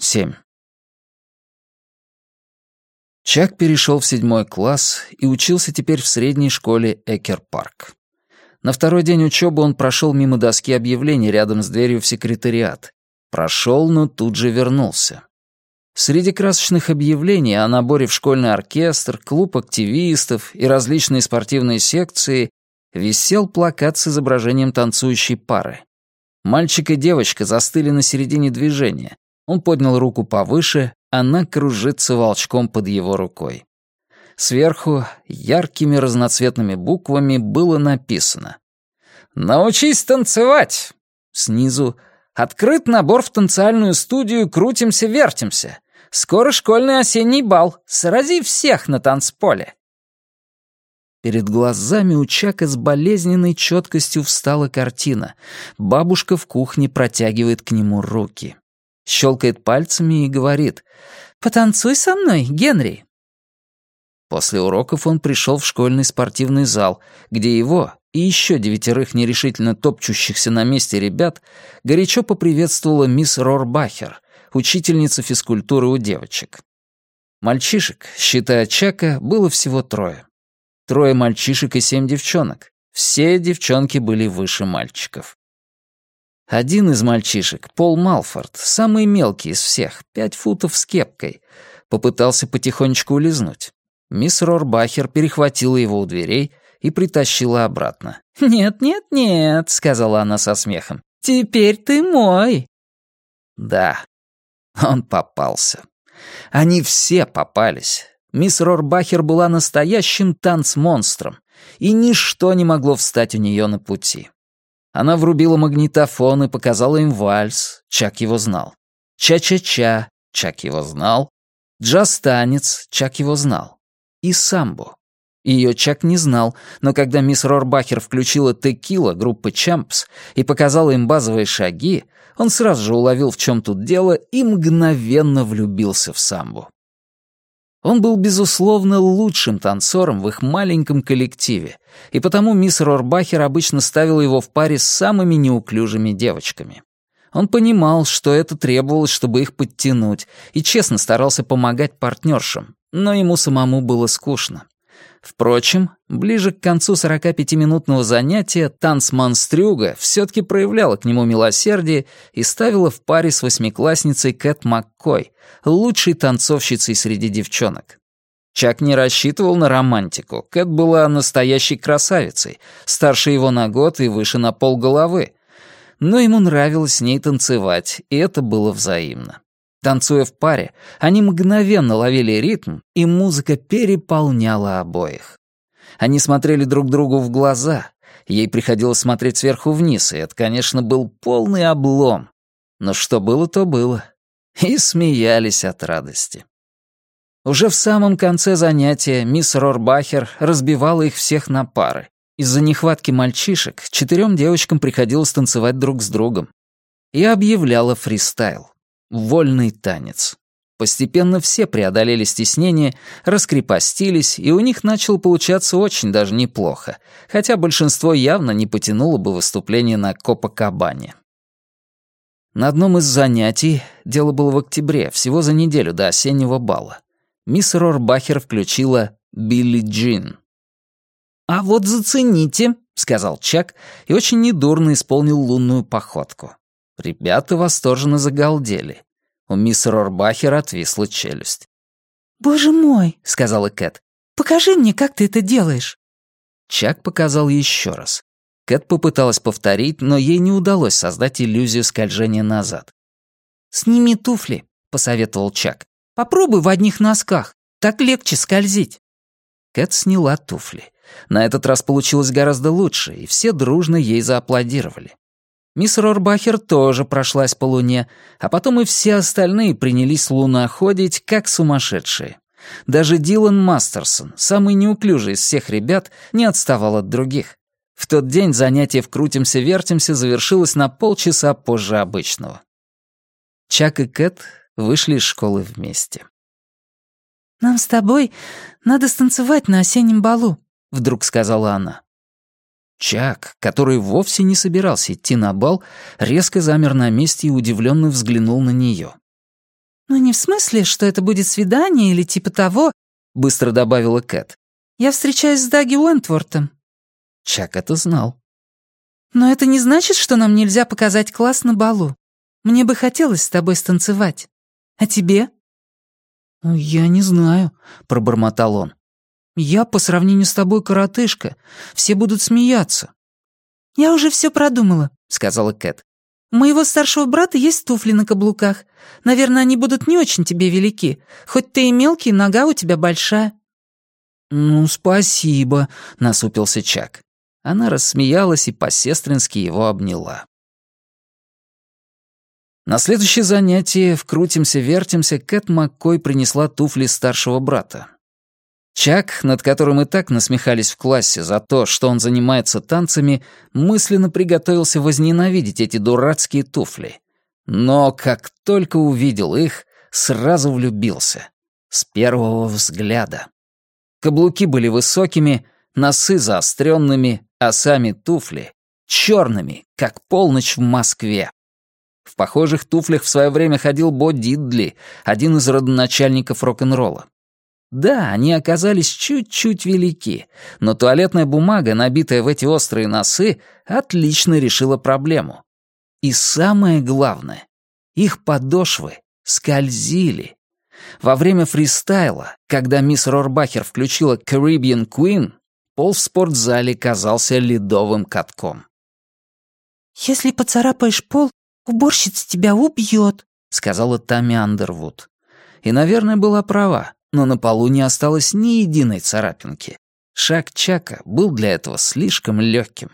7. Чак перешел в седьмой класс и учился теперь в средней школе Экер-парк. На второй день учебы он прошел мимо доски объявлений рядом с дверью в секретариат. Прошел, но тут же вернулся. Среди красочных объявлений о наборе в школьный оркестр, клуб активистов и различные спортивные секции висел плакат с изображением танцующей пары. Мальчик и девочка застыли на середине движения, он поднял руку повыше, она кружится волчком под его рукой. Сверху яркими разноцветными буквами было написано «Научись танцевать!» Снизу «Открыт набор в танцевальную студию «Крутимся-вертимся». Скоро школьный осенний бал. Срази всех на танцполе». Перед глазами у Чака с болезненной четкостью встала картина. Бабушка в кухне протягивает к нему руки щелкает пальцами и говорит «Потанцуй со мной, Генри». После уроков он пришел в школьный спортивный зал, где его и еще девятерых нерешительно топчущихся на месте ребят горячо поприветствовала мисс Рорбахер, учительница физкультуры у девочек. Мальчишек, считая Чака, было всего трое. Трое мальчишек и семь девчонок. Все девчонки были выше мальчиков. Один из мальчишек, Пол Малфорд, самый мелкий из всех, пять футов с кепкой, попытался потихонечку улизнуть. Мисс Рорбахер перехватила его у дверей и притащила обратно. «Нет, нет, нет», — сказала она со смехом. «Теперь ты мой». Да, он попался. Они все попались. Мисс Рорбахер была настоящим танцмонстром, и ничто не могло встать у нее на пути. Она врубила магнитофон и показала им вальс, Чак его знал. Ча-ча-ча, Чак его знал. Джаз-танец, Чак его знал. И самбо. Ее Чак не знал, но когда мисс Рорбахер включила текила группы Чампс и показала им базовые шаги, он сразу же уловил, в чем тут дело, и мгновенно влюбился в самбо. Он был, безусловно, лучшим танцором в их маленьком коллективе, и потому мисс Рорбахер обычно ставила его в паре с самыми неуклюжими девочками. Он понимал, что это требовалось, чтобы их подтянуть, и честно старался помогать партнершам, но ему самому было скучно. Впрочем, ближе к концу 45-минутного занятия танцман Стрюга все-таки проявляла к нему милосердие и ставила в паре с восьмиклассницей Кэт Маккой, лучшей танцовщицей среди девчонок. Чак не рассчитывал на романтику. Кэт была настоящей красавицей, старше его на год и выше на пол головы. Но ему нравилось с ней танцевать, и это было взаимно. Танцуя в паре, они мгновенно ловили ритм, и музыка переполняла обоих. Они смотрели друг другу в глаза. Ей приходилось смотреть сверху вниз, и это, конечно, был полный облом. Но что было, то было. И смеялись от радости. Уже в самом конце занятия мисс Рорбахер разбивала их всех на пары. Из-за нехватки мальчишек четырем девочкам приходилось танцевать друг с другом. И объявляла фристайл. Вольный танец. Постепенно все преодолели стеснение, раскрепостились, и у них начало получаться очень даже неплохо, хотя большинство явно не потянуло бы выступление на Копакабане. На одном из занятий, дело было в октябре, всего за неделю до осеннего бала, мисс Рорбахер включила «Билли Джин». «А вот зацените», — сказал Чак и очень недурно исполнил лунную походку. Ребята восторженно загалдели. У мисс Рорбахер отвисла челюсть. «Боже мой!» — сказала Кэт. «Покажи мне, как ты это делаешь!» Чак показал еще раз. Кэт попыталась повторить, но ей не удалось создать иллюзию скольжения назад. «Сними туфли», — посоветовал Чак. «Попробуй в одних носках. Так легче скользить». Кэт сняла туфли. На этот раз получилось гораздо лучше, и все дружно ей зааплодировали. Мисс Рорбахер тоже прошлась по луне, а потом и все остальные принялись луноходить, как сумасшедшие. Даже Дилан Мастерсон, самый неуклюжий из всех ребят, не отставал от других. В тот день занятие в «Крутимся-вертимся» завершилось на полчаса позже обычного. Чак и Кэт вышли из школы вместе. «Нам с тобой надо станцевать на осеннем балу», — вдруг сказала она. Чак, который вовсе не собирался идти на бал, резко замер на месте и удивленно взглянул на нее. «Ну не в смысле, что это будет свидание или типа того», — быстро добавила Кэт. «Я встречаюсь с Даги Уэнтвортом». Чак это знал. «Но это не значит, что нам нельзя показать класс на балу. Мне бы хотелось с тобой станцевать. А тебе?» «Ну, «Я не знаю», — пробормотал он. «Я по сравнению с тобой коротышка. Все будут смеяться». «Я уже все продумала», — сказала Кэт. «У моего старшего брата есть туфли на каблуках. Наверное, они будут не очень тебе велики. Хоть ты и мелкий, нога у тебя большая». «Ну, спасибо», — насупился Чак. Она рассмеялась и по-сестрински его обняла. На следующее занятие в «Крутимся-вертимся» Кэт Маккой принесла туфли старшего брата. Чак, над которым и так насмехались в классе за то, что он занимается танцами, мысленно приготовился возненавидеть эти дурацкие туфли. Но как только увидел их, сразу влюбился. С первого взгляда. Каблуки были высокими, носы заостренными, а сами туфли — черными, как полночь в Москве. В похожих туфлях в свое время ходил Бо Дидли, один из родоначальников рок-н-ролла. Да, они оказались чуть-чуть велики, но туалетная бумага, набитая в эти острые носы, отлично решила проблему. И самое главное, их подошвы скользили. Во время фристайла, когда мисс Рорбахер включила Caribbean Queen, пол в спортзале казался ледовым катком. «Если поцарапаешь пол, уборщица тебя убьет», — сказала Тамми Андервуд. И, наверное, была права но на полу не осталось ни единой царапинки. Шаг Чака был для этого слишком легким.